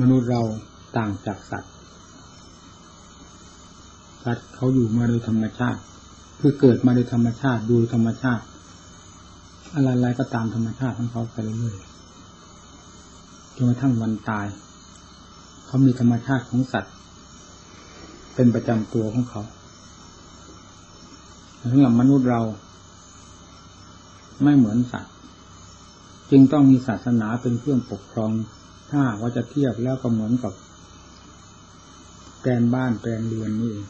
มนุษย์เราต่างจากสัตว์ สัตว์เขาอยู่มาโดยธรรมชาติ คือเกิดมาโดยธรรมชาติดูธรรมชาติ อะไรๆก็ตามธรรมชาติของเขาไปเรื่อยๆจนกระทั่งวันตาย เขามีธรรมชาติของสัตว์ เป็นประจำตัวของเขาสำหรับมนุษย์เรา ไม่เหมือนสัตว์ จึงต้องมีศาสนาเป็นเครื่องปกครอง ถ้าว่าจะเทียบแล้วก็เหมือนกับแปลนบ้านแปลนเรือนนี่เอง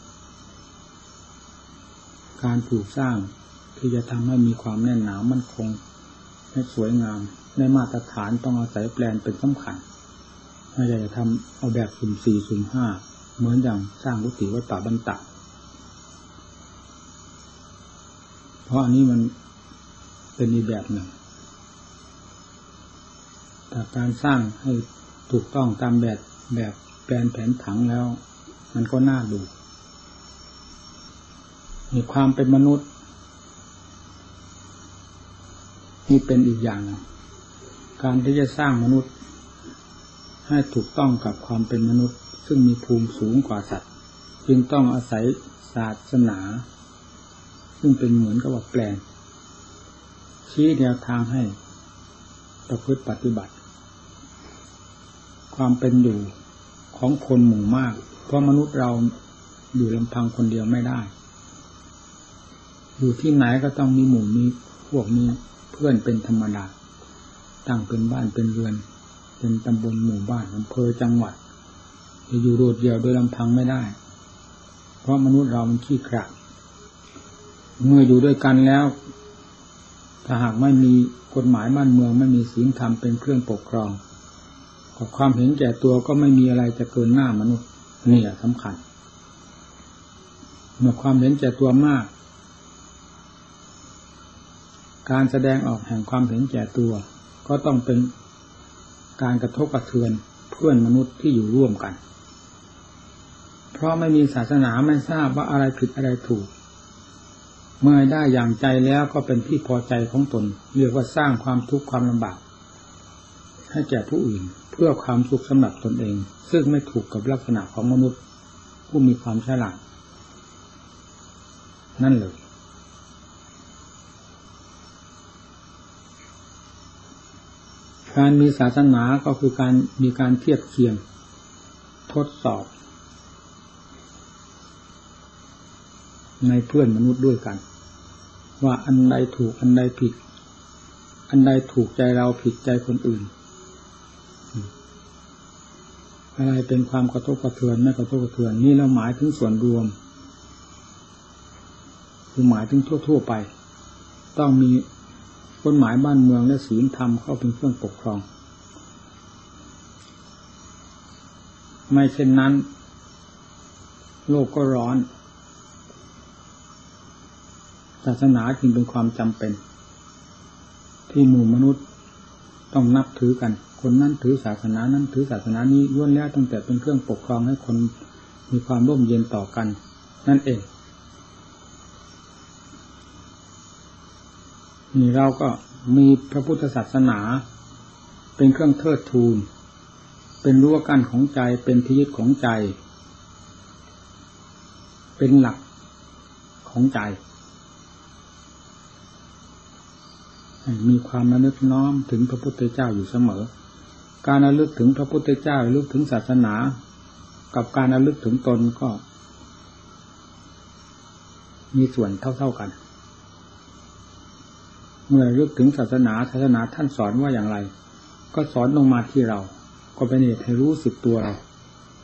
การปลูกสร้างที่จะทำให้มีความแน่นหนามั่นคงให้สวยงามในมาตรฐานต้องอาศัยแปลนเป็นสำคัญไม่ใช่จะทำเอาแบบสุ่มสี่สุ่มห้าเหมือนอย่างสร้างกุฏิวัดป่าบันตะเพราะอันนี้มันเป็นอีแบบหนึ่งแต่การสร้างให้ ถูกต้องตามแบบแบบแปลนแผนผังแล้ว มันก็น่าดู มีความเป็นมนุษย์ นี่เป็นอีกอย่าง การที่จะสร้างมนุษย์ ให้ถูกต้องกับความเป็นมนุษย์ ซึ่งมีภูมิสูงกว่าสัตว์ จึงต้องอาศัยศาสนา ซึ่งเป็นเหมือนกับว่าแปลนชี้แนวทางให้ประพฤติปฏิบัติ ความเป็นอยู่ของคนหมู่มาก เพราะมนุษย์เราอยู่ลำพังคนเดียวไม่ได้ อยู่ที่ไหนก็ต้องมีหมู่มีพวกมีเพื่อนเป็นธรรมดาตั้งเป็นบ้านเป็นเรือน เป็นตำบลหมู่บ้านอำเภอจังหวัดจะอยู่โดดเดี่ยวโดยลำพังไม่ได้ เพราะมนุษย์เรามันขี้ขลาดเมื่ออยู่ด้วยกันแล้ว ถ้าหากไม่มีกฎหมายบ้านเมืองไม่มีศีลธรรมเป็นเครื่องปกครอง กับความเห็นแก่ตัวก็ไม่มีอะไรจะเกินหน้ามนุษย์นี่แหละสำคัญเมื่อความเห็นแก่ตัวมาก การแสดงออกแห่งความเห็นแก่ตัว ก็ต้องเป็นการกระทบกระเทือนเพื่อนมนุษย์ที่อยู่ร่วมกัน เพราะไม่มีศาสนาไม่ทราบว่าอะไรผิดอะไรถูก เมื่อได้อย่างใจแล้วก็เป็นที่พอใจของตนเรียกว่าสร้างความทุกข์ความลำบาก ให้แก่ผู้อื่น เพื่อความสุขสำหรับตนเอง ซึ่งไม่ถูกกับลักษณะของมนุษย์ ผู้มีความฉลาดนั่นเลยการมีศาสนาก็คือการมีการเทียบเคียง ทดสอบ ในเพื่อนมนุษย์ด้วยกัน ว่าอันใดถูกอันใดผิด อันใดถูกใจเราผิดใจคนอื่น อะไรเป็นความกระทบกระเทือนไม่กระทบกระเทือนนี่เราหมายถึงส่วนรวม คือหมายถึงทั่ว ๆไป ต้องมีกฎหมายบ้านเมืองและศีลธรรมเข้าเป็นเครื่องปกครอง ไม่เช่นนั้น โลกก็ร้อนศาสนาจึงเป็นความจำเป็น ที่หมู่มนุษย์ต้องนับถือกัน คนนั้นถือศาสนานั้นถือศาสนานี้ล้วนแล้วตั้งแต่เป็นเครื่องปกครองให้คนมีความร่มเย็นต่อกัน นั่นเองนี่เราก็มีพระพุทธศาสนา เป็นเครื่องเทิดทูน เป็นรั้วกั้นของใจเป็นที่ยึดของใจ เป็นหลักของใจ มีความระลึกน้อมถึงพระพุทธเจ้าอยู่เสมอ การระลึกถึงพระพุทธเจ้าระลึกถึงศาสนา กับการระลึกถึงตนก็ มีส่วนเท่าๆกัน เมื่อระลึกถึงศาสนาศาสนาท่านสอนว่าอย่างไร ก็สอนลงมาที่เรา ก็เป็นเหตุให้รู้สึกตัวเรา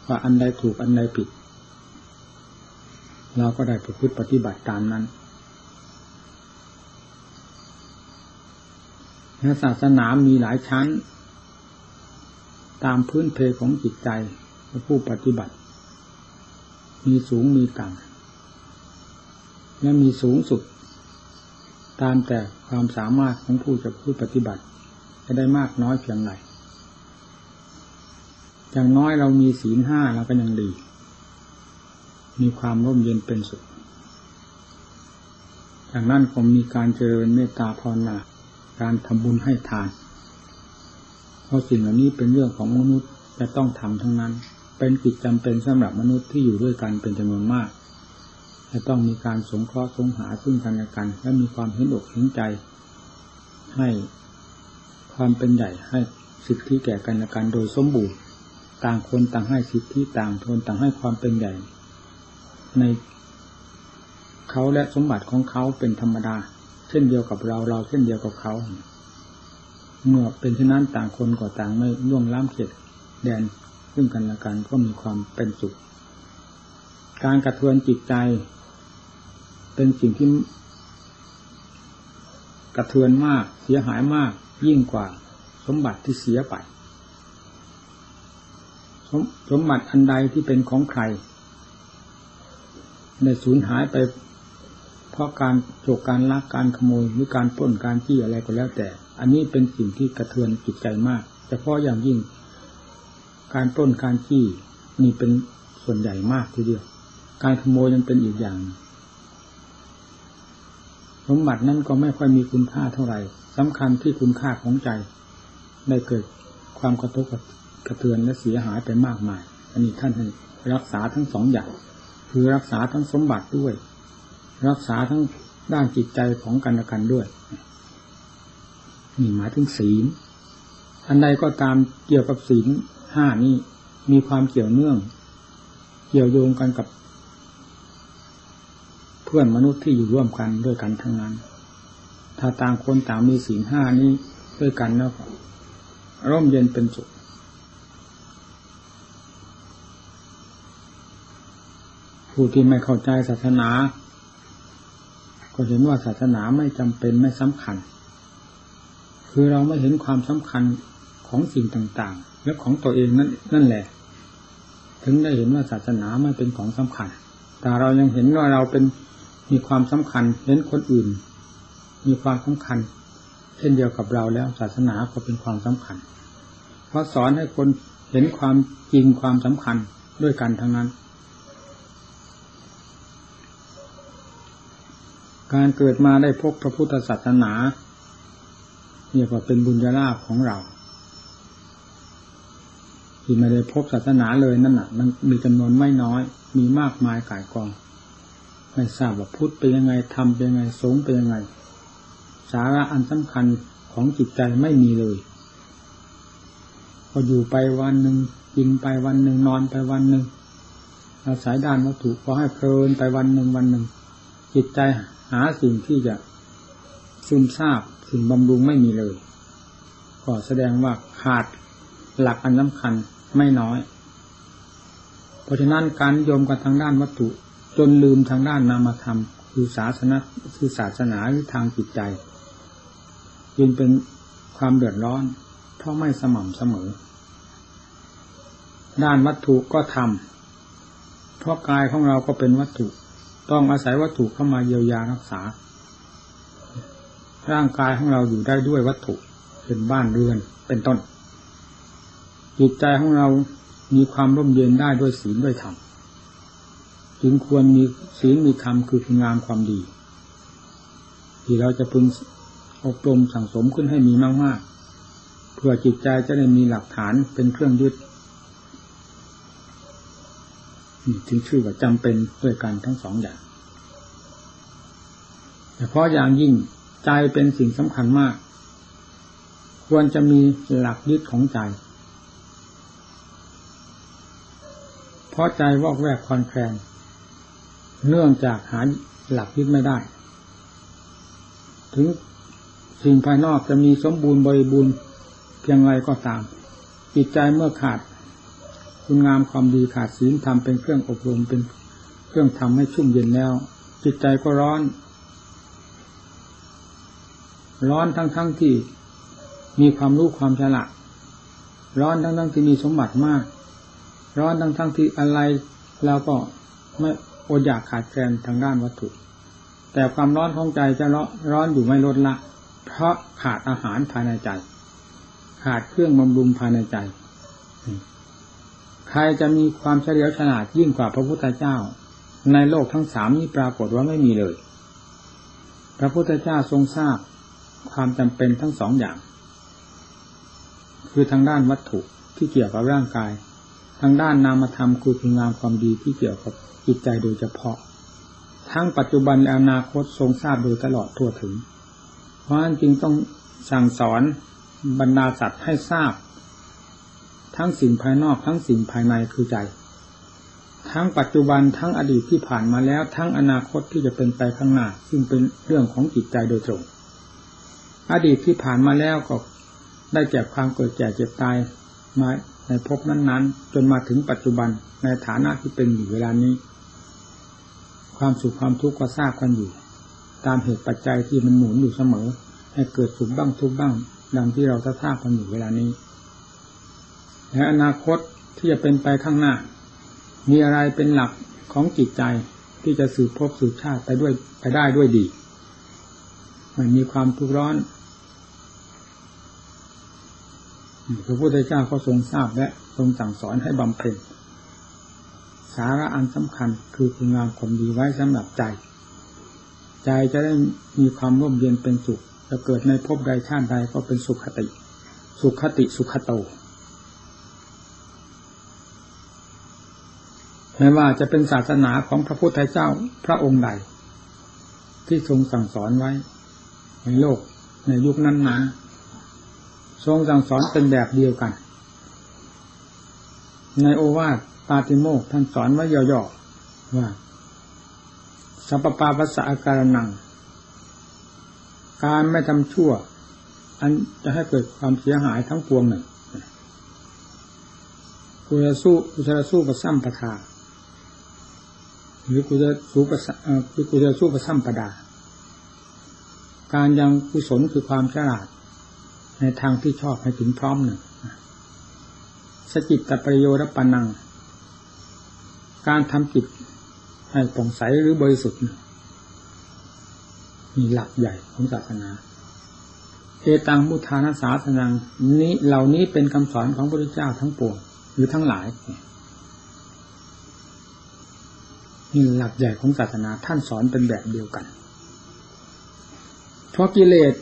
ว่าอันใดถูกอันใดผิด เราก็ได้ประพฤติปฏิบัติตามนั้นศาสนามีหลายชั้น ตามพื้นเพของจิตใจผู้ปฏิบัติ มีสูงมีต่ำและมีสูงสุด ตามแต่ความสามารถของผู้จะผู้ปฏิบัติ จะได้มากน้อยเพียงไรอย่างน้อยเรามีศีลห้าเราก็ยังดี มีความร่มเย็นเป็นสุขจากนั้นก็มีการเจริญเมตตาภาวนาการทำบุญให้ทาน เพราะสิ่งเหล่านี้เป็นเรื่องของมนุษย์จะต้องทำทั้งนั้น เป็นกิจจำเป็นสำหรับมนุษย์ที่อยู่ด้วยกันเป็นจำนวนมาก จะต้องมีการสงเคราะห์สงหาซึ่งกันและกัน และมีความเห็นอกเห็นใจ ให้ความเป็นใหญ่ให้สิทธิแก่กันและกันโดยสมบูรณ์ ต่างคนต่างให้สิทธิต่างคนต่างให้ความเป็นใหญ่ ในเขาและสมบัติของเขาเป็นธรรมดา เช่นเดียวกับเราเราเช่นเดียวกับเขา เมื่อเป็นเช่นนั้นต่างคนก็ต่างไม่ล่วงล้ำเขตแดนซึ่งกันและกันก็มีความเป็นสุข การกระเทือนจิตใจ เป็นสิ่งที่กระเทือนมากเสียหายมากยิ่งกว่าสมบัติที่เสียไปสมสมบัติอันใดที่เป็นของใครในสูญหายไป เพราะการโจกการลักการขโมยหรือการปล้นการจี้อะไรก็แล้วแต่ อันนี้เป็นสิ่งที่กระเทือนจิตใจมากเฉพาะอย่างยิ่ง การปล้นการจี้นี่เป็นส่วนใหญ่มากทีเดียว การขโมยยังเป็นอีกอย่างสมบัตินั้นก็ไม่ค่อยมีคุณค่าเท่าไหร่สำคัญที่คุณค่าของใจ ได้เกิดความกระทบกระเทือนและเสียหายไปมากมาย อันนี้ท่านให้รักษาทั้งสองอย่างคือรักษาทั้งสมบัติด้วย รักษาทั้งด้านจิตใจของกันและกันด้วย นี่หมายถึงศีล อันใดก็ตามเกี่ยวกับศีลห้านี้มีความเกี่ยวเนื่อง เกี่ยวโยงกันกับ เพื่อนมนุษย์ที่อยู่ร่วมกันด้วยกันทั้งนั้น ถ้าต่างคนต่างมีศีลห้านี้ด้วยกันแล้วร่มเย็นเป็นสุขผู้ที่ไม่เข้าใจศาสนา ก็เห็นว่าศาสนาไม่จำเป็นไม่สำคัญ คือเราไม่เห็นความสำคัญของสิ่งต่างๆ และของตัวเองนั่นนั่นแหละ ถึงได้เห็นว่าศาสนาไม่เป็นของสำคัญ แต่เรายังเห็นว่าเราเป็นมีความสำคัญเห็นคนอื่น มีความสำคัญ เช่นเดียวกับเราแล้วศาสนาก็เป็นความสำคัญ เพราะสอนให้คนเห็นความจริงความสำคัญด้วยกันทั้งนั้น การเกิดมาได้พบพระพุทธศาสนา เนี่ยก็เป็นบุญญาลาภของเรา ที่ไม่ได้พบศาสนาเลยนั่นน่ะ มันมีจำนวนไม่น้อย มีมากมายกายกองไม่ทราบว่าพุทธเป็นยังไงทำเป็นยังไงสงเป็นยังไง สาระอันสำคัญของจิตใจไม่มีเลย พออยู่ไปวันหนึ่งกินไปวันหนึ่งนอนไปวันหนึ่งอาศัยด้านวัตถุพอให้เพลินไปวันหนึ่งวันหนึ่งจิตใจหาสิ่งที่จะซึมซาบ สิ่งบำรุงไม่มีเลยก็แสดงว่าขาดหลักอันสำคัญไม่น้อย เพราะฉะนั้นการยมกันทางด้านวัตถุ จนลืมทางด้านนามธรรม คือศาสนาคือศาสนาหรือทางจิตใจจึงเป็นความเดือดร้อน เพราะไม่สม่ำเสมอ ด้านวัตถุก็ทำเพราะกายของเราก็เป็นวัตถุ ต้องอาศัยวัตถุเข้ามาเยียวยารักษา ร่างกายของเราอยู่ได้ด้วยวัตถุเป็นบ้านเรือนเป็นต้น จิตใจของเรามีความร่มเย็นได้ด้วยศีลด้วยธรรมจึงควรมีศีลมีธรรมคือคุณงามความดี ที่เราจะพึงอบรมสั่งสมขึ้นให้มีมากๆเพื่อจิตใจจะได้มีหลักฐานเป็นเครื่องยึดถึงชื่อว่าจำเป็นด้วยกันทั้งสองอย่างแต่เพราะอย่างยิ่ง ใจเป็นสิ่งสำคัญมาก ควรจะมีหลักยึดของใจ เพราะใจวอกแวกคอนแคลนเนื่องจากหาหลักยึดไม่ได้ ถึงสิ่งภายนอกจะมีสมบูรณ์บริบูรณ์เพียงไรก็ตาม จิตใจเมื่อขาด คุณงามความดีขาดศีลทำเป็นเครื่องอบรมเป็นเครื่องทำให้ชุ่มเย็นแล้ว จิตใจก็ร้อน ร้อนทั้งๆทที่มีความรู้ความฉลาดร้อนทั้งๆทที่มีสมบัติมาก ร้อนทั้งๆทที่อะไรเราก็ไม่อดอยากขาดแคลนทางด้านวัตถุ แต่ความร้อนของใจจะร้อนอยู่ไม่ลดละ เพราะขาดอาหารภายในใจ ขาดเครื่องบำรุงภายในใจ ใครจะมีความเฉลียวฉลาดยิ่งกว่าพระพุทธเจ้า ในโลกทั้งสามนี้ปรากฏว่าไม่มีเลย พระพุทธเจ้าทรงทราบ ความจำเป็นทั้งสองอย่าง คือทางด้านวัตถุที่เกี่ยวกับร่างกาย ทางด้านนามธรรมคือคุณงามความดีที่เกี่ยวกับจิตใจโดยเฉพาะ ทั้งปัจจุบันและอนาคตทรงทราบโดยตลอดทั่วถึง เพราะฉะนั้นจึงต้องสั่งสอนบรรดาสัตว์ให้ทราบ ทั้งสิ่งภายนอกทั้งสิ่งภายในคือใจ ทั้งปัจจุบันทั้งอดีตที่ผ่านมาแล้ว ทั้งอนาคตที่จะเป็นไปข้างหน้า ซึ่งเป็นเรื่องของจิตใจโดยตรง อดีตที่ผ่านมาแล้วก็ได้แก่ความเกิดแก่เจ็บตายมาในภพนั้น ๆ จนมาถึงปัจจุบันในฐานะที่เป็นอยู่เวลานี้ ความสุขความทุกข์ก็ทราบกันอยู่ ตามเหตุปัจจัยที่มันหมุนอยู่เสมอ ให้เกิดสุขบ้างทุกข์บ้าง ดังที่เราทราบกันอยู่เวลานี้และอนาคตที่จะเป็นไปข้างหน้า มีอะไรเป็นหลักของจิตใจที่จะสืบพบสืบชาติไปด้วยไปได้ด้วยดีไม่มีความทุกข์ร้อน พระพุทธเจ้าก็ทรงทราบและทรงสั่งสอนให้บำเพ็ญสาระอันสำคัญคือคุณงามความดีไว้สำหรับใจ ใจจะได้มีความร่มเย็นเป็นสุขจะเกิดในภพใดชาติใดก็เป็นสุขคติ สุขคติสุขโต ไม่ว่าจะเป็นศาสนาของพระพุทธเจ้าพระองค์ใด ที่ทรงสั่งสอนไว้ ในโลกในยุคนั้นๆ ทรงสั่งสอนเป็นแบบเดียวกัน ในโอวาทปาติโมกท่านสอนไว้ย่อๆว่าสัพปาปัสสะอาการนัง การไม่ทำชั่ว อันจะให้เกิดความเสียหายทั้งปวงหนึ่งกูจะสู้กูจะสู้ประซ้ำประทาหรือกูจะสู้ประคือกูจะสู้ประซ้ำประดา การยังกุศลคือความฉลาด ในทางที่ชอบให้ถึงพร้อมหนึ่งสจิตตประโยชน์ปนัง การทำจิตให้ป่องใสหรือบริสุทธิ์มีหลักใหญ่ของศาสนาเอตังมุทานาสาสนังนี้เหล่านี้เป็นคำสอนของพระพุทธเจ้าทั้งปวงหรือทั้งหลายนี่หลักใหญ่ของศาสนาท่านสอนเป็นแบบเดียวกัน เพราะกิเลส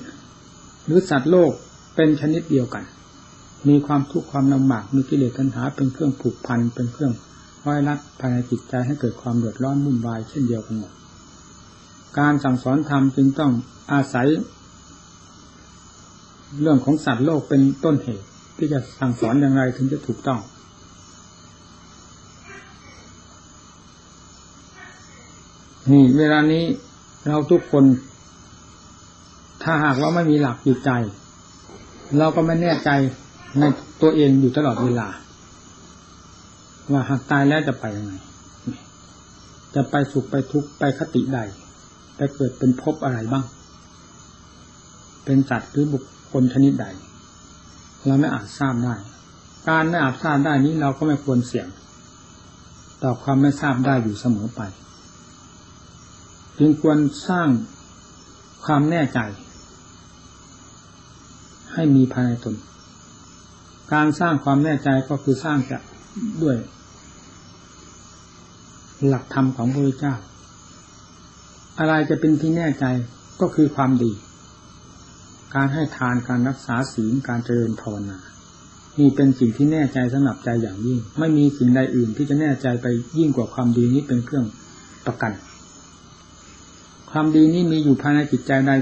หรือสัตว์โลก เป็นชนิดเดียวกัน มีความทุกข์ความลำบากมีกิเลสตัณหา เป็นเครื่องผูกพันเป็นเครื่องร้อยรัดภายในจิตใจให้เกิดความเดือดร้อนวุ่นวายเช่นเดียวกันหมดการสั่งสอนธรรมจึงต้องอาศัย เรื่องของสัตว์โลกเป็นต้นเหตุ ที่จะสั่งสอนอย่างไรถึงจะถูกต้อง นี่เวลานี้เราทุกคน ถ้าหากว่าไม่มีหลักจิตใจ เราก็ไม่แน่ใจในตัวเองอยู่ตลอดเวลา ว่าหากตายแล้วจะไปยังไง จะไปสุขไปทุกข์ไปคติใดไปเกิดเป็นภพอะไรบ้าง เป็นสัตว์หรือบุคคลชนิดใด เราไม่อาจทราบได้ การไม่อาจทราบได้นี้เราก็ไม่ควรเสี่ยง ต่อความไม่ทราบได้อยู่เสมอไป จึงควรสร้างความแน่ใจ ให้มีภายในตน การสร้างความแน่ใจก็คือสร้างจะด้วย หลักธรรมของพระพุทธเจ้า อะไรจะเป็นที่แน่ใจก็คือความดี การให้ทานการรักษาศีลการเจริญภาวนานี่เป็นสิ่งที่แน่ใจสำหรับใจอย่างยิ่ง ไม่มีสิ่งใดอื่นที่จะแน่ใจไปยิ่งกว่าความดีนี้เป็นเครื่องประกัน ความดีนี้มีอยู่ภายในจิตใจใด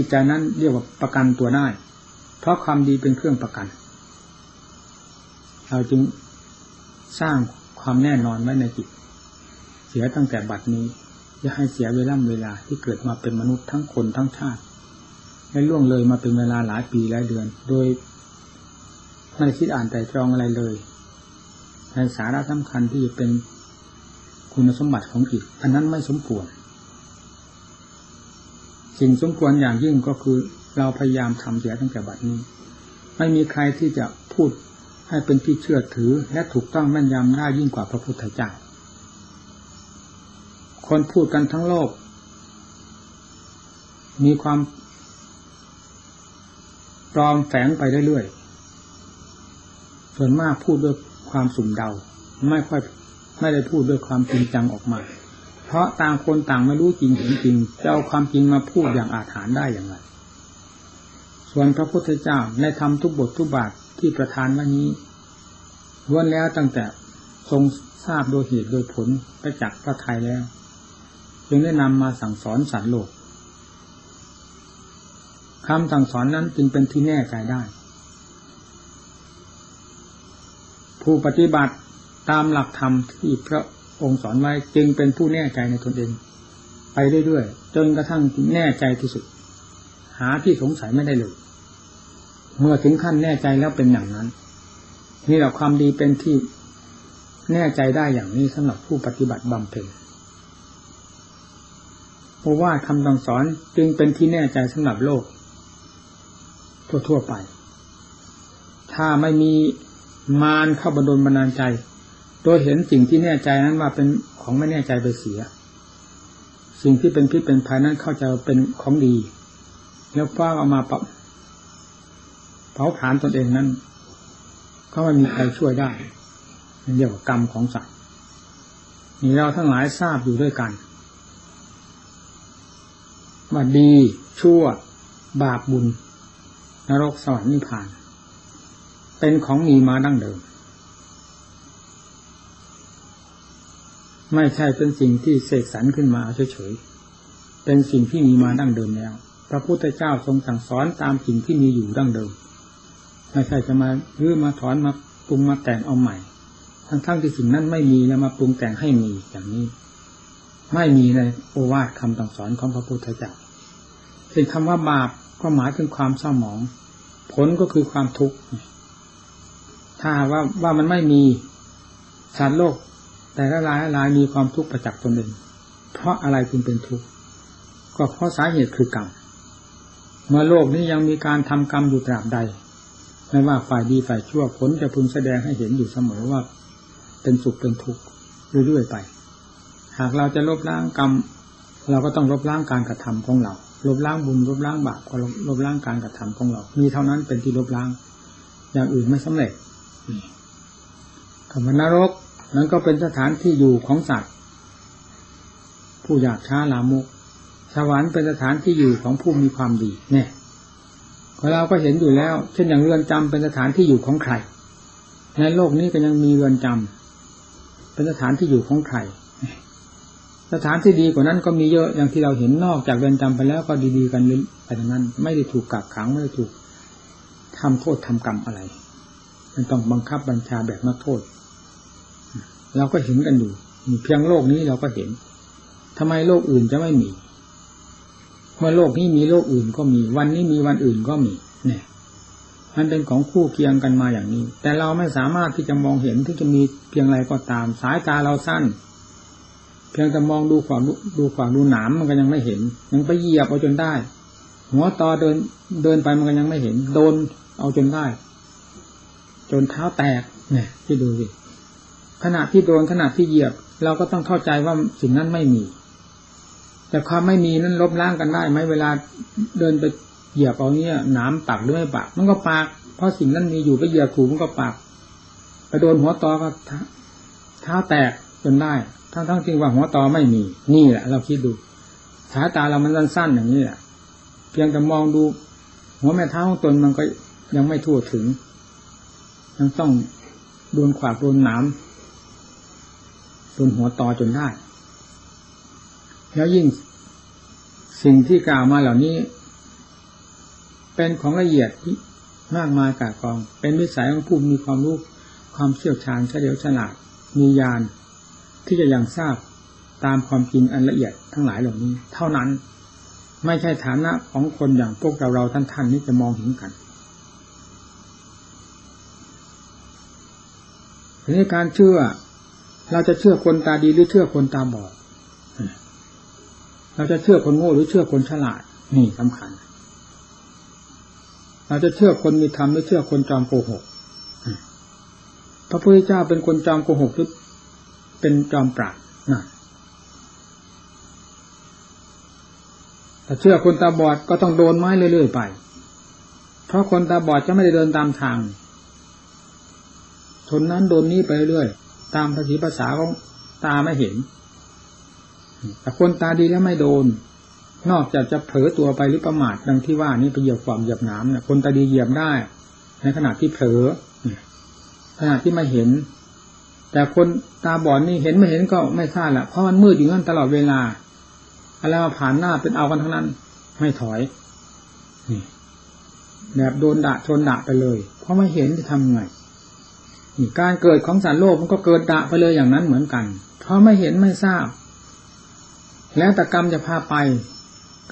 จิตใจนั้นเรียกว่าประกันตัวได้ เพราะความดีเป็นเครื่องประกัน เราจึงสร้างความแน่นอนไว้ในจิต เสียตั้งแต่บัดนี้อย่าให้เสียเวลาเวลาที่เกิดมาเป็นมนุษย์ทั้งคนทั้งชาติให้ล่วงเลยมาเป็นเวลาหลายปีหลายเดือน โดยไม่คิดอ่านแต่ตรองอะไรเลยในสาระสำคัญที่เป็นคุณสมบัติของจิต อันนั้นไม่สมควร สิ่งสมควรอย่างยิ่งก็คือเราพยายามทำเสียตั้งแต่บัดนี้ ไม่มีใครที่จะพูดให้เป็นที่เชื่อถือและถูกต้องแม่นยำได้ยิ่งกว่าพระพุทธเจ้า คนพูดกันทั้งโลก มีความปลอมแฝงไปเรื่อยๆส่วนมากพูดด้วยความสุ่มเดา ไม่ค่อยไม่ได้พูดด้วยความจริงจังออกมา เพราะต่างคนต่างไม่รู้จริงเห็นจริงจะเอาความจริงมาพูดอย่างอาถรรพ์ได้อย่างไร ส่วนพระพุทธเจ้าในธรรมทุกบททุกบาทที่ประธานวันนี้ล้วนแล้วตั้งแต่ทรงทราบโดยเหตุโดยผลไปจากพระไทยแล้ว จึงได้นำมาสั่งสอนสัตว์โลกคำสั่งสอนนั้นจึงเป็นที่แน่ใจได้ ผู้ปฏิบัติตามหลักธรรมที่พระ องค์สอนไว้จึงเป็นผู้แน่ใจในตนเอง ไปเรื่อยๆจนกระทั่งแน่ใจที่สุด หาที่สงสัยไม่ได้เลยเมื่อถึงขั้นแน่ใจแล้วเป็นอย่างนั้น นี่แหละความดีเป็นที่แน่ใจได้อย่างนี้สำหรับผู้ปฏิบัติบำเพ็ญเพราะว่าคำตังสอนจึงเป็นที่แน่ใจสำหรับโลก ทั่วๆไป ถ้าไม่มีมารเข้าบดลบันดาลใจ โดยเห็นสิ่งที่แน่ใจนั้นว่าเป็นของไม่แน่ใจไปเสีย สิ่งที่เป็นพิษเป็นภัยนั้นเข้าใจเป็นของดี แล้วฟ้าเอามาปรับเผาผลาญตนเองนั้น ก็ไม่มีใครช่วยได้เรียกว่ากรรมของสัตว์นี่เราทั้งหลายทราบอยู่ด้วยกันว่าดีชั่ว บาปบุญ นรกสวรรค์นิพพาน เป็นของมีมาดั้งเดิม ไม่ใช่เป็นสิ่งที่เสกสรรขึ้นมาเฉยๆ เป็นสิ่งที่มีมาดั้งเดิมแล้ว พระพุทธเจ้าทรงสั่งสอนตามสิ่งที่มีอยู่ดั้งเดิม ไม่ใช่จะมารื้อมาถอนมาปรุงมาแต่งเอาใหม่ ทั้งๆที่สิ่งนั้นไม่มีแล้วมาปรุงแต่งให้มีอย่างนี้ ไม่มีในโอวาทคำสั่งสอนของพระพุทธเจ้าเป็นคำว่าบาปก็หมายถึงความเศร้าหมอง ผลก็คือความทุกข์ ถ้าว่าว่ามันไม่มีสัตว์โลก แต่ละรายละรายมีความทุกข์ประจักษ์ตนเองเพราะอะไรจึงเป็นทุกข์ก็เพราะสาเหตุคือกรรมเมื่อโลกนี้ยังมีการทำกรรมอยู่ตราบใด ไม่ว่าฝ่ายดีฝ่ายชั่วผลจะพึงแสดงให้เห็นอยู่เสมอว่า เป็นสุขเป็นทุกข์เรื่อยๆไป หากเราจะลบล้างกรรม เราก็ต้องลบล้างการกระทำของเราลบล้างบุญลบล้างบาปก็ลบล้างการกระทำของเรา มีเท่านั้นเป็นที่ลบล้าง อย่างอื่นไม่สำเร็จคำว่านรก นั้นก็เป็นสถานที่อยู่ของสัตว์ ผู้อยากช้าลามุกสวรรค์เป็นสถานที่อยู่ของผู้มีความดีเนี่ยเราก็เห็นอยู่แล้ว เช่นอย่างเรือนจำเป็นสถานที่อยู่ของใครในโลกนี้ก็ยังมีเรือนจำเป็นสถานที่อยู่ของใครสถานที่ดีกว่านั้นก็มีเยอะอย่างที่เราเห็นนอกจากเรือนจำไปแล้วก็ดีๆกันไปทั้งนั้น ไม่ได้ถูกกักขังไม่ได้ถูกทำโทษทำกรรมอะไร มันต้องบังคับบัญชาแบบนักโทษ เราก็เห็นกันอยู่เพียงโลกนี้เราก็เห็นทำไมโลกอื่นจะไม่มีเมื่อโลกนี้มีโลกอื่นก็มี วันนี้มีวันอื่นก็มีเนี่ยมันเป็นของคู่เคียงกันมาอย่างนี้ แต่เราไม่สามารถที่จะมองเห็นที่จะมีเพียงไรก็ตาม สายตาเราสั้น เพียงแต่มองดูขวาดูขวาดูหนามมันก็ยังไม่เห็น ยังไปเหยียบเอาจนได้ หัวตอเดินเดินไปมันก็ยังไม่เห็น โดนเอาจนได้ จนเท้าแตกเนี่ยที่ดูสิ ขณะที่โดนขณะที่เหยียบ เราก็ต้องเข้าใจว่าสิ่งนั้นไม่มี แต่ความไม่มีนั้นลบล้างกันได้ไหมเวลาเดินไปเหยียบเอาเนี่ยหนามปากหรือไม่ปากมันก็ปาก เพราะสิ่งนั้นมีอยู่ไปเหยียบถูมันก็ปากไปโดนหัวตอก็เท้าแตกจนได้ทั้งทั้งจริงว่าหัวตอไม่มี นี่แหละ เราคิดดูสายตาเรามันสั้นๆอย่างนี้แหละเพียงแต่มองดูหัวแม่เท้าของตนมันก็ยังไม่ทั่วถึงยังต้องโดนขวากโดนหนาม โดนหัวตอจนได้ แล้วยิ่งสิ่งที่กล่าวมาเหล่านี้ เป็นของละเอียดมากมายกากอง เป็นวิสัยของผู้มีความรู้ความเชี่ยวชาญเฉลียวฉลาดมีญาณที่จะยังทราบตามความจริงอันละเอียดทั้งหลายเหล่านี้ เท่านั้น ไม่ใช่ฐานะของคนอย่างพวกเราเราท่านท่านนี้จะมองเห็นกันทีนี้การเชื่อ เราจะเชื่อคนตาดีหรือเชื่อคนตาบอดเราจะเชื่อคนโง่หรือเชื่อคนฉลาด นี่สำคัญ เราจะเชื่อคนมีธรรมหรือเชื่อคนจอมโกหกพระพุทธเจ้าเป็นคนจอมโกหกหรือเป็นจอมปราดนะแต่เชื่อคนตาบอดก็ต้องโดนไม้เรื่อยๆไป เพราะคนตาบอดจะไม่ได้เดินตามทางทนนั้นโดนนี้ไปเรื่อย ตามภาษีภาษาของตาไม่เห็น แต่คนตาดีแล้วไม่โดน นอกจากจะเผลอตัวไปหรือประมาทดังที่ว่านี่ไปเหยียบความเหยียบน้ำเนี่ยคนตาดีเหยียบได้ ในขณะที่เผลอขณะที่ไม่เห็น แต่คนตาบอดนี่เห็นไม่เห็นก็ไม่ทราบแหละเพราะมันมืดอยู่นั่นตลอดเวลาอะไรมาผ่านหน้าเป็นเอากันทั้งนั้น ไม่ถอยนี่แบบโดนด่าชนด่าไปเลย เพราะไม่เห็นจะทำไง การเกิดของสารโลกมันก็เกิดด่าไปเลยอย่างนั้นเหมือนกัน เพราะไม่เห็นไม่ทราบ แล้วแต่กรรมจะพาไป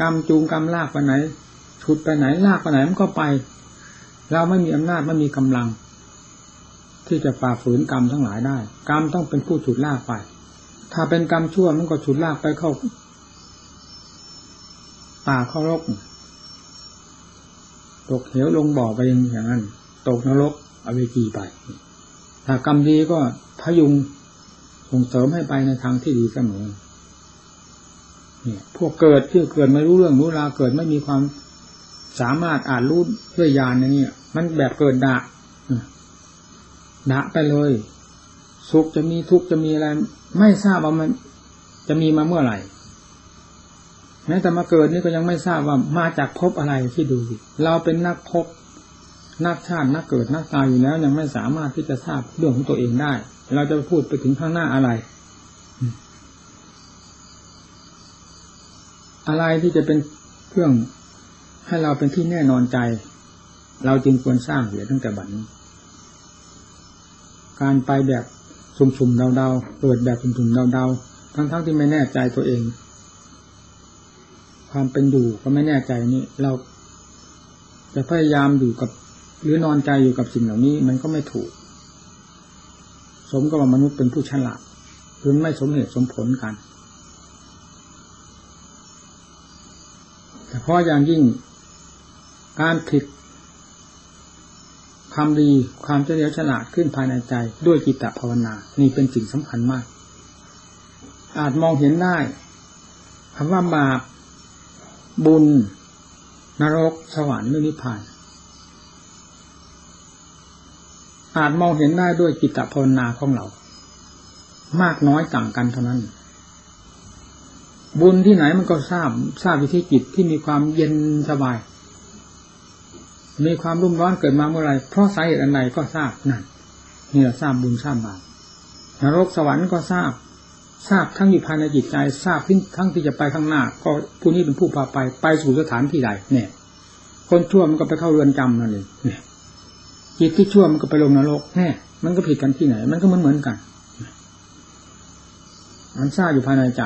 กรรมจูงกรรมลากไปไหนฉุดไปไหนลากไปไหนมันก็ไป เราไม่มีอำนาจไม่มีกำลัง ที่จะฝ่าฝืนกรรมทั้งหลายได้ กรรมต้องเป็นผู้ฉุดลากไป ถ้าเป็นกรรมชั่วมันก็ฉุดลากไปเข้าป่าเข้ารกตกเหวลงบ่อไปอย่างนั้น ตกนรกอเวจีไป ถ้ากรรมดีก็พยุงส่งเสริมให้ไปในทางที่ดีเสมอเนี่ยพวกเกิดที่เกิดไม่รู้เรื่องรู้ราวเกิดไม่มีความสามารถอ่านรู้ด้วยญาณอย่างนี้มันแบบเกิดดะดะไปเลย สุขจะมีทุกข์จะมีอะไร ไม่ทราบว่ามัน จะมีมาเมื่อไหร่แม้แต่มาเกิดนี่ก็ยังไม่ทราบว่ามาจากภพอะไรที่ดูสิเราเป็นนักภพ นักชาตินักเกิดนักตายอยู่แล้ว ยังไม่สามารถที่จะทราบเรื่องของตัวเองได้ เราจะพูดไปถึงข้างหน้าอะไร อะไรที่จะเป็นเครื่องให้เราเป็นที่แน่นอนใจ เราจึงควรสร้างเสียตั้งแต่บัดนี้ การไปแบบสุ่มๆเดาๆเกิดแบบสุ่มๆเดาๆทั้งๆที่ไม่แน่ใจตัวเอง ความเป็นอยู่ก็ไม่แน่ใจนี้เราจะพยายามอยู่กับ หรือนอนใจอยู่กับสิ่งเหล่านี้มันก็ไม่ถูก สมกับว่ามนุษย์เป็นผู้ฉลาดหรือไม่สมเหตุสมผลกัน แต่เพราะอย่างยิ่งการผิดความดีความเฉลียวฉลาดขึ้นภายในใจด้วยกิตตภาวนา นี่เป็นสิ่งสำคัญมาก อาจมองเห็นได้คำว่าบาปบุญ นรก สวรรค์ไม่นิพพาน อาจมองเห็นได้ด้วยจิตภาวนาของเรา มากน้อยต่างกันเท่านั้น บุญที่ไหนมันก็ทราบทราบวิธีจิตที่มีความเย็นสบาย มีความรุ่มร้อนเกิดมาเมื่อไรเพราะสาเหตุอันใดก็ทราบนั่นนี่เราทราบบุญทราบบาปนรกสวรรค์ก็ทราบ ทราบทั้งอยู่ภายในจิตใจ ทราบทั้งที่จะไปข้างหน้า ก็ผู้นี้เป็นผู้พาไปไปสู่สถานที่ใดเนี่ย คนชั่วมันก็ไปเข้าเรือนจำนั่นเองเนี่ย จิตที่ชั่วมันก็ไปลงนรกแน่มันก็ผิดกันที่ไหน มันก็เหมือนเหมือนกันมันทราบอยู่ภายในใจ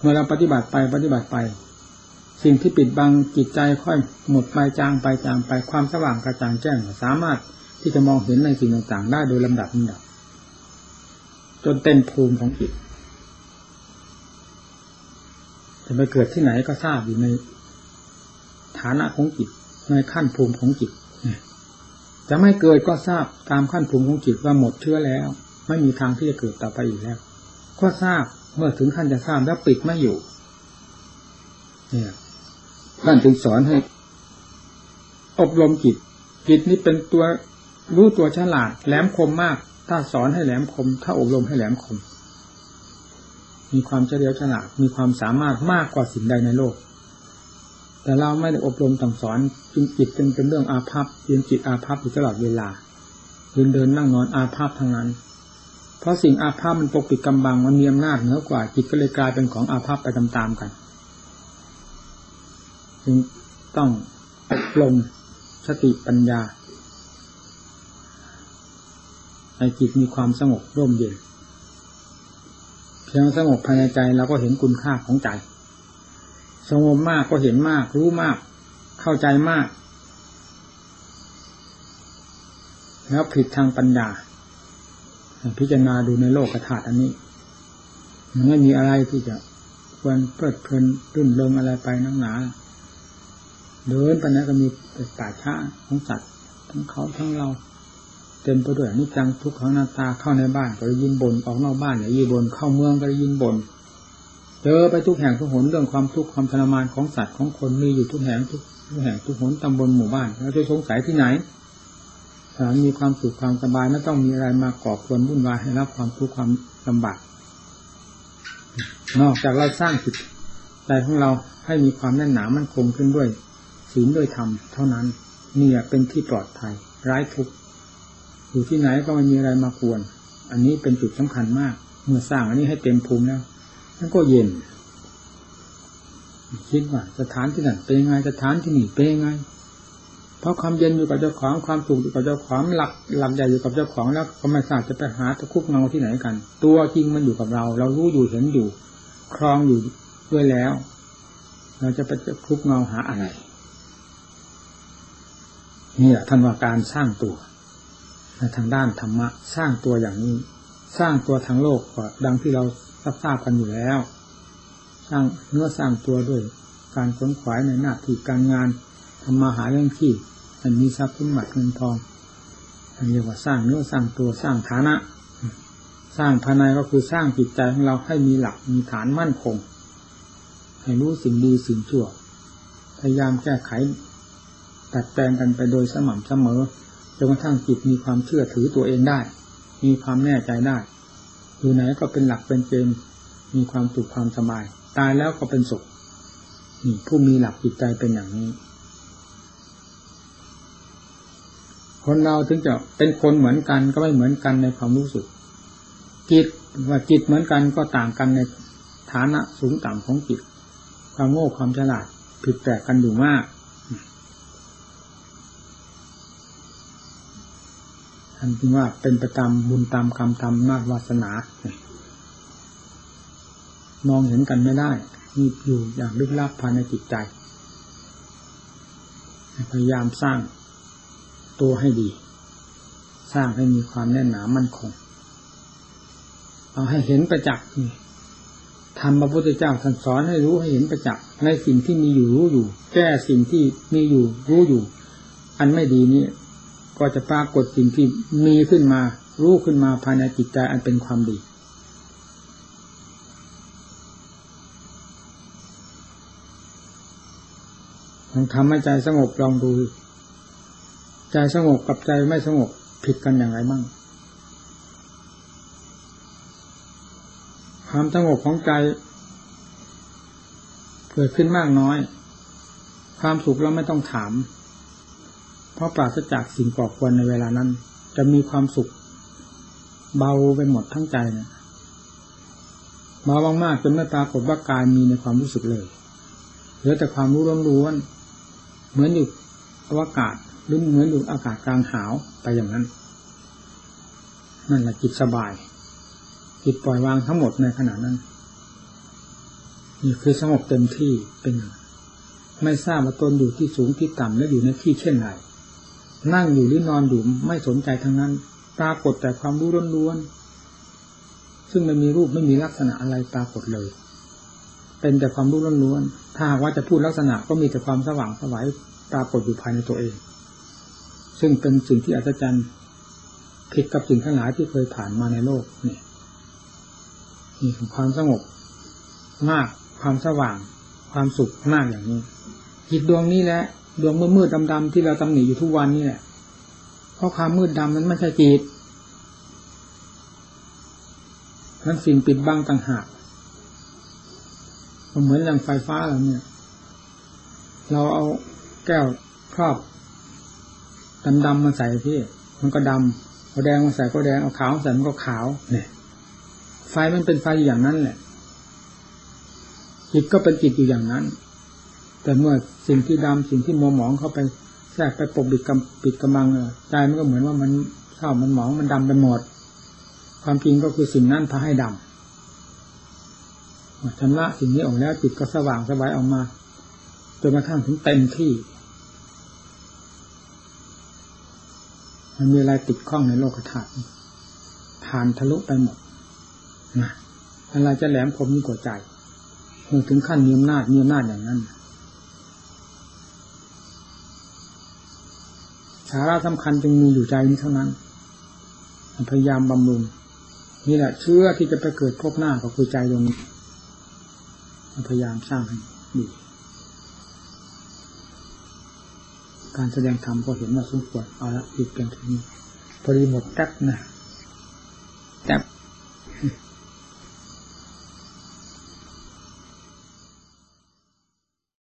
เมื่อเราปฏิบัติไปปฏิบัติไป สิ่งที่ปิดบังจิตใจค่อยหมดไปจางไปจางไปความสว่างกระจ่างแจ้ง สามารถที่จะมองเห็นในสิ่งต่างๆ ได้โดยลำดับลำดับจนเต็มภูมิของจิตจะไปเกิดที่ไหนก็ทราบอยู่ในฐานะของจิตในขั้นภูมิของจิต จะไม่เกิดก็ทราบตามขั้นภูมิของจิตว่าหมดเชื้อแล้ว ไม่มีทางที่จะเกิดต่อไปอีกแล้ว ก็ทราบเมื่อถึงขั้นจะทราบแล้วปิดไม่อยู่ เนี่ยท่านจึงสอนให้ อบรมจิตจิตนี้เป็นตัวรู้ตัวฉลาด แหลมคมมาก ถ้าสอนให้แหลมคม ถ้าอบรมให้แหลมคม มีความเฉลียวฉลาดมีความสามารถมากกว่าสิ่งใดในโลก แต่เราไม่ได้อบรมสั่งสอนจึงจิตจึงเป็นเรื่องอาภัพยืนจิตอาภัพอยู่ตลอดเวลายืนเดินนั่งนอนอาภัพทั้งนั้น เพราะสิ่งอาภัพมันปกปิดกำบังมันมีอำนาจเหนือกว่า จิตก็เลยกลายเป็นของอาภัพไปตามๆกัน จึงต้องอบรมสติปัญญาให้จิตมีความสงบร่มเย็นเพียงสงบภายในใจเราก็เห็นคุณค่าของใจ สงบมากก็เห็นมาก รู้มาก เข้าใจมาก แล้วผิดทางปัญญา พิจารณาดูในโลกธาตุอันนี้มันไม่มีอะไรที่จะควรเพลิดเพลินรื่นเริงอะไรไปนั่งหนาเดินไปนั้นก็มีป่าช้าของสัตว์ทั้งเขาทั้งเราเต็มไปด้วยนิจังทุกขังนาตาเข้าในบ้านก็ได้ยินบนออกนอกบ้านอย่ายินบนเข้าเมืองก็ได้ยินบน เจอไปทุกแห่งทุกหนเรื่องความทุกข์ความทรมานของสัตว์ของคนมีอยู่ทุกแห่งทุกทุกแห่งทุกหนตำบลหมู่บ้านเราจะสงสัยที่ไหนถ้ามีความสุขความสบายไม่ต้องมีอะไรมาก่อควรวุ่นวายให้รับความทุกข์ความลำบากนอกจากเราสร้างจิตใจของเราให้มีความแน่นหนามั่นคงขึ้นด้วยศีลด้วยธรรมเท่านั้นเนี่ยเป็นที่ปลอดภัยไร้ทุกข์อยู่ที่ไหนก็ไม่มีอะไรมากวนอันนี้เป็นจุดสำคัญมาก เมื่อสร้างอันนี้ให้เต็มภูมิแล้ว นั่นก็เย็น คิดว่าสถานที่นั่นเป็นยังไงสถานที่นี่เป็นยังไง เพราะความเย็นอยู่กับเจ้าของความสุขอยู่กับเจ้าของหลักหลักใหญ่อยู่กับเจ้าของแล้วก็ไม่ทราบจะไปหาตะคุบเงาที่ไหนกัน ตัวจริงมันอยู่กับเรา เรารู้อยู่เห็นอยู่ ครองอยู่ด้วยแล้ว เราจะไปจะคุบเงาหาอะไรนี่แหละท่านว่าการสร้างตัวในทางด้านธรรมะ สร้างตัวอย่างนี้ สร้างตัวทางโลกก็ดังที่เรา ทราบกันอยู่แล้ว สร้างเนื้อสร้างตัวด้วย การขนขวายในหน้าที่การงานทำมาหาเรื่องที่มันมีทรัพย์สมบัติเงินทองอันเรียกว่าสร้างเนื้อสร้างตัวสร้างฐานะ สร้างภายในก็คือสร้างจิตใจของเราให้มีหลักมีฐานมั่นคง ให้รู้สิ่งดีสิ่งชั่ว พยายามแก้ไขตัดแปลงกันไปโดยสม่ำเสมอจนกระทั่งจิตมีความเชื่อถือตัวเองได้ มีความแน่ใจได้ อยู่ไหนก็เป็นหลักเป็นเกณฑ์มีความสุขความสบาย ตายแล้วก็เป็นสุขนี่ผู้มีหลักจิตใจเป็นอย่างนี้ คนเราถึงจะเป็นคนเหมือนกันก็ไม่เหมือนกันในความรู้สึก จิตว่าจิตเหมือนกันก็ต่างกันในฐานะสูงต่ำของจิต ความโง่ความฉลาดผิดแปลกกันอยู่มาก ท่านจึงว่าเป็นประจำบุญตามกรรมตามนาจวาสนา มองเห็นกันไม่ได้มีอยู่อย่างลึกลับภายในจิตใจ พยายามสร้างตัวให้ดี สร้างให้มีความแน่นหนามั่นคง เอาให้เห็นประจักษ์ทำพระพุทธเจ้าท่านสอนให้รู้ให้เห็นประจักษ์ในสิ่งที่มีอยู่รู้อยู่ แก้สิ่งที่มีอยู่รู้อยู่ อันไม่ดีนี้ ก็จะปรากฏสิ่งที่มีขึ้นมา รู้ขึ้นมาภายในจิตใจอันเป็นความดีลองทำให้ใจสงบลองดู ใจสงบกับใจไม่สงบผิดกันอย่างไรบ้างความสงบของใจเกิดขึ้นมากน้อย ความสุขเราไม่ต้องถาม เพราะปราศจากสิ่งก่อควรในเวลานั้น จะมีความสุข เบาไปหมดทั้งใจเนี่ยเบามากๆจนไม่ปรากฏว่ากายมีในความรู้สึกเลยเหลือแต่ความรู้ล้วนๆเหมือนอยู่อวกาศหรือเหมือนอยู่อากาศกลางหาวไปอย่างนั้น นั่นแหละจิตสบาย จิตปล่อยวางทั้งหมดในขณะนั้นนี่คือสงบเต็มที่เป็นไม่ทราบว่าตนอยู่ที่สูงที่ต่ำและอยู่ในที่เช่นไร นั่งอยู่หรือนอนอยู่ไม่สนใจทั้งนั้น ปรากฏแต่ความรู้ล้วนๆซึ่งไม่มีรูปไม่มีลักษณะอะไรปรากฏเลย เป็นแต่ความรู้ล้วนๆถ้าหากว่าจะพูดลักษณะก็มีแต่ความสว่างสวายปรากฏอยู่ภายในตัวเอง ซึ่งเป็นสิ่งที่อัศจรรย์ผิดกับสิ่งทั้งหลายที่เคยผ่านมาในโลกนี่นี่คือความสงบมากความสว่าง ความสุขมากอย่างนี้ จิตดวงนี้แหละดวงมืดๆดำๆที่เราตำหนิอยู่ทุกวันนี่แหละเพราะความมืดดำนั้นไม่ใช่จิตนั้นสิ่งปิดบังต่างหากเหมือนอย่างไฟฟ้าเราเนี่ย เราเอาแก้วครอบดำๆมาใส่ที่มันก็ดำเอาแดงมาใส่ก็แดงเอาขาวใส่มันก็ขาวเนี่ยไฟมันเป็นไฟอย่างนั้นแหละจิตก็เป็นจิตอยู่อย่างนั้น แต่เมื่อสิ่งที่ดำสิ่งที่มัวหมองเข้าไปแทรกไปปกปิดกำปิดกำลังใจมันก็เหมือนว่ามันเศร้ามันหมองมันดำไปหมด ความจริงก็คือสิ่งนั้นพาให้ดำชำระสิ่งนี้ออกแล้วจิตก็สว่างสบายออกมาจนกระทั่งถึงเต็มที่ มันมีอะไรติดข้องในโลกธาตุผ่านทะลุไปหมดนะอะไรจะแหลมคมยิ่งกว่าใจถึงขั้นมีอำนาจมีอำนาจอย่างนั้น สาระสำคัญจึงมีอยู่ใจนี้เท่านั้น พยายามบำรุงนี่แหละเชื่อที่จะไปเกิดพบหน้าก็คือใจตรงนี้พยายามสร้างให้ดีการแสดงธรรมก็เห็นว่าสมควรเอาละหยุดเพียงเท่านี้พอดีหมดแป๊บนะแป๊บ